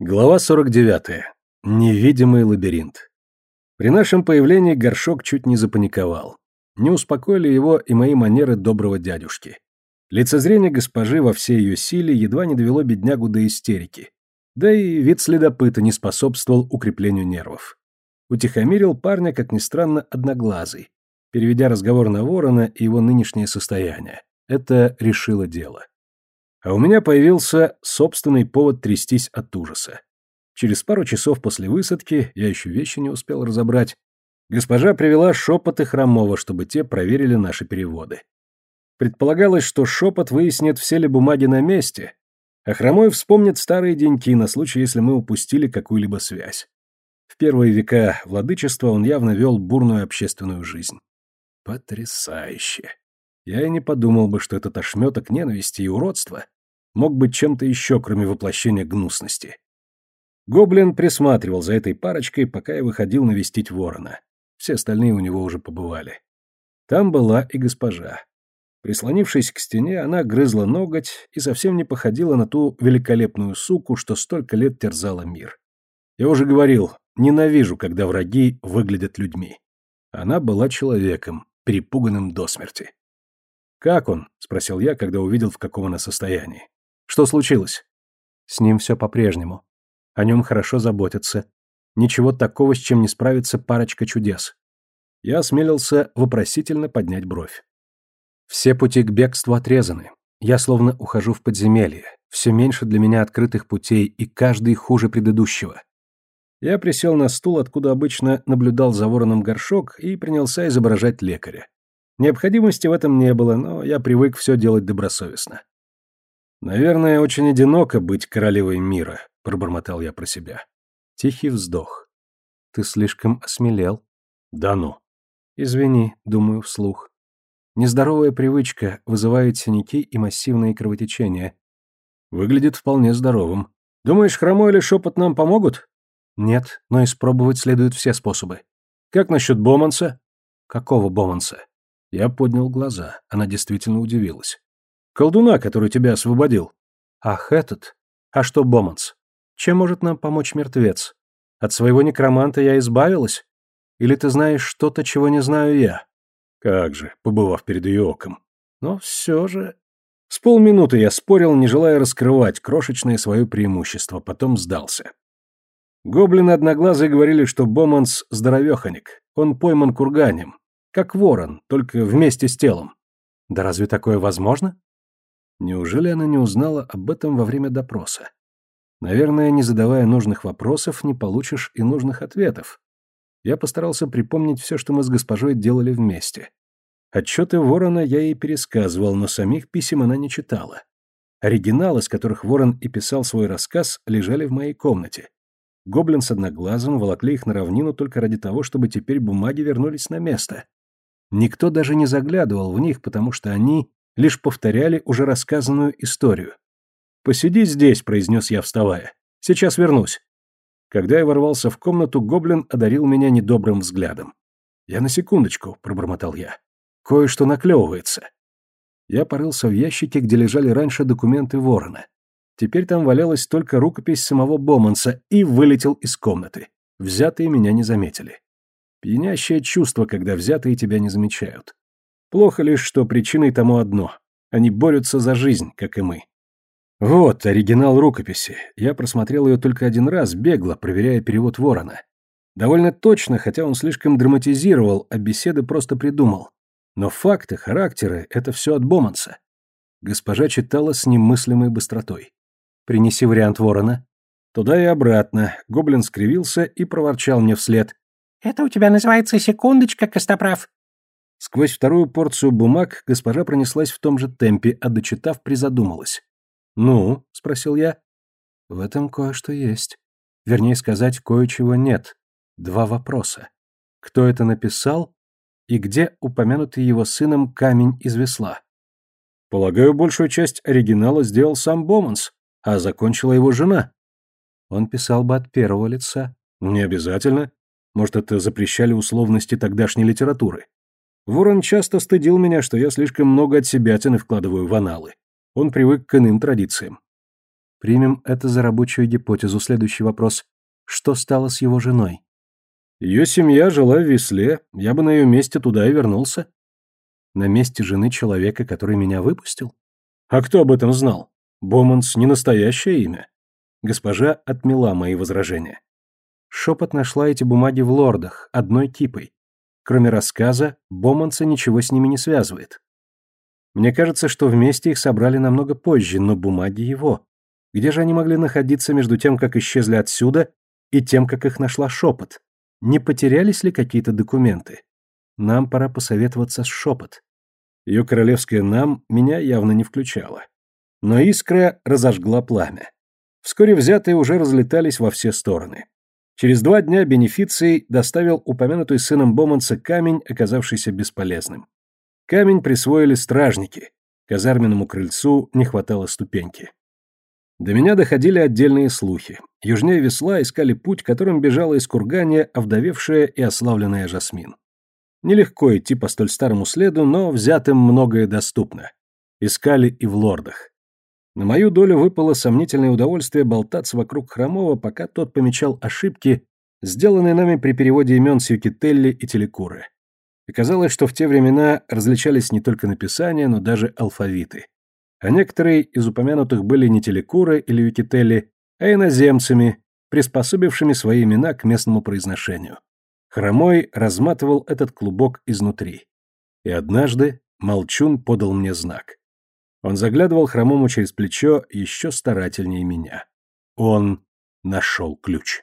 Глава 49. Невидимый лабиринт. При нашем появлении горшок чуть не запаниковал. Не успокоили его и мои манеры доброго дядюшки. Лицезрение госпожи во всей ее силе едва не довело беднягу до истерики. Да и вид следопыта не способствовал укреплению нервов. Утихомирил парня, как ни странно, одноглазый, переведя разговор на ворона и его нынешнее состояние. Это решило дело. А у меня появился собственный повод трястись от ужаса. Через пару часов после высадки, я еще вещи не успел разобрать, госпожа привела шепот и хромого, чтобы те проверили наши переводы. Предполагалось, что шепот выяснит, все ли бумаги на месте, а хромой вспомнит старые деньки на случай, если мы упустили какую-либо связь. В первые века владычества он явно вел бурную общественную жизнь. Потрясающе. Я и не подумал бы, что этот ошметок ненависти и уродства мог быть чем-то еще, кроме воплощения гнусности. Гоблин присматривал за этой парочкой, пока я выходил навестить ворона. Все остальные у него уже побывали. Там была и госпожа. Прислонившись к стене, она грызла ноготь и совсем не походила на ту великолепную суку, что столько лет терзала мир. Я уже говорил, ненавижу, когда враги выглядят людьми. Она была человеком, перепуганным до смерти. «Как он?» — спросил я, когда увидел, в каком она состоянии. «Что случилось?» «С ним все по-прежнему. О нем хорошо заботятся. Ничего такого, с чем не справится парочка чудес». Я осмелился вопросительно поднять бровь. «Все пути к бегству отрезаны. Я словно ухожу в подземелье. Все меньше для меня открытых путей, и каждый хуже предыдущего». Я присел на стул, откуда обычно наблюдал за вороном горшок, и принялся изображать лекаря. Необходимости в этом не было, но я привык все делать добросовестно. «Наверное, очень одиноко быть королевой мира», — пробормотал я про себя. Тихий вздох. «Ты слишком осмелел». «Да ну». «Извини», — думаю вслух. Нездоровая привычка вызывает синяки и массивные кровотечения. Выглядит вполне здоровым. Думаешь, хромой или шепот нам помогут? Нет, но испробовать следует все способы. Как насчет Боманса? Какого Боманса? Я поднял глаза. Она действительно удивилась. «Колдуна, который тебя освободил». «Ах, этот? А что Боманс? Чем может нам помочь мертвец? От своего некроманта я избавилась? Или ты знаешь что-то, чего не знаю я?» «Как же», побывав перед ее оком. «Но все же...» С полминуты я спорил, не желая раскрывать крошечное свое преимущество, потом сдался. Гоблины одноглазые говорили, что Боманс здоровеханик. Он пойман курганем, как ворон, только вместе с телом. Да разве такое возможно? Неужели она не узнала об этом во время допроса? Наверное, не задавая нужных вопросов, не получишь и нужных ответов. Я постарался припомнить все, что мы с госпожой делали вместе. Отчеты Ворона я ей пересказывал, но самих писем она не читала. Оригиналы, из которых Ворон и писал свой рассказ, лежали в моей комнате. Гоблин с одноглазым волокли их на равнину только ради того, чтобы теперь бумаги вернулись на место. Никто даже не заглядывал в них, потому что они лишь повторяли уже рассказанную историю. «Посиди здесь», — произнес я, вставая. «Сейчас вернусь». Когда я ворвался в комнату, гоблин одарил меня недобрым взглядом. «Я на секундочку», — пробормотал я. «Кое-что наклевывается». Я порылся в ящике, где лежали раньше документы Ворона. Теперь там валялась только рукопись самого Боманса и вылетел из комнаты. Взятые меня не заметили. Пьянящее чувство, когда взятые тебя не замечают. Плохо лишь, что причиной тому одно. Они борются за жизнь, как и мы. Вот оригинал рукописи. Я просмотрел ее только один раз, бегло, проверяя перевод Ворона. Довольно точно, хотя он слишком драматизировал, а беседы просто придумал. Но факты, характеры — это все от Боманса. Госпожа читала с немыслимой быстротой. «Принеси вариант Ворона». Туда и обратно. Гоблин скривился и проворчал мне вслед. «Это у тебя называется секундочка, Костоправ». Сквозь вторую порцию бумаг госпожа пронеслась в том же темпе, а дочитав, призадумалась. «Ну?» — спросил я. «В этом кое-что есть. Вернее сказать, кое-чего нет. Два вопроса. Кто это написал и где упомянутый его сыном камень из весла?» «Полагаю, большую часть оригинала сделал сам Боманс, а закончила его жена». Он писал бы от первого лица. «Не обязательно. Может, это запрещали условности тогдашней литературы. Ворон часто стыдил меня, что я слишком много от себя тяны вкладываю в аналы. Он привык к иным традициям. Примем это за рабочую гипотезу. Следующий вопрос. Что стало с его женой? Ее семья жила в Весле, я бы на ее месте туда и вернулся. На месте жены человека, который меня выпустил? А кто об этом знал? Боманс не настоящее имя. Госпожа отмела мои возражения. Шепот нашла эти бумаги в лордах, одной кипой. Кроме рассказа, Боманса ничего с ними не связывает. Мне кажется, что вместе их собрали намного позже, но бумаги его. Где же они могли находиться между тем, как исчезли отсюда, и тем, как их нашла шепот? Не потерялись ли какие-то документы? Нам пора посоветоваться с шепот. Ее королевское «нам» меня явно не включало. Но искра разожгла пламя. Вскоре взятые уже разлетались во все стороны. Через два дня бенефиций доставил упомянутый сыном Боманса камень, оказавшийся бесполезным. Камень присвоили стражники. Казарменному крыльцу не хватало ступеньки. До меня доходили отдельные слухи. Южнее весла искали путь, которым бежала из кургания овдовевшая и ославленная Жасмин. Нелегко идти по столь старому следу, но взятым многое доступно. Искали и в лордах. На мою долю выпало сомнительное удовольствие болтаться вокруг Хромова, пока тот помечал ошибки, сделанные нами при переводе имен Сьюкителли и Телекуры. Оказалось, что в те времена различались не только написания, но даже алфавиты а некоторые из упомянутых были не телекуры или юкители, а иноземцами, приспособившими свои имена к местному произношению. Хромой разматывал этот клубок изнутри. И однажды Молчун подал мне знак. Он заглядывал Хромому через плечо еще старательнее меня. Он нашел ключ.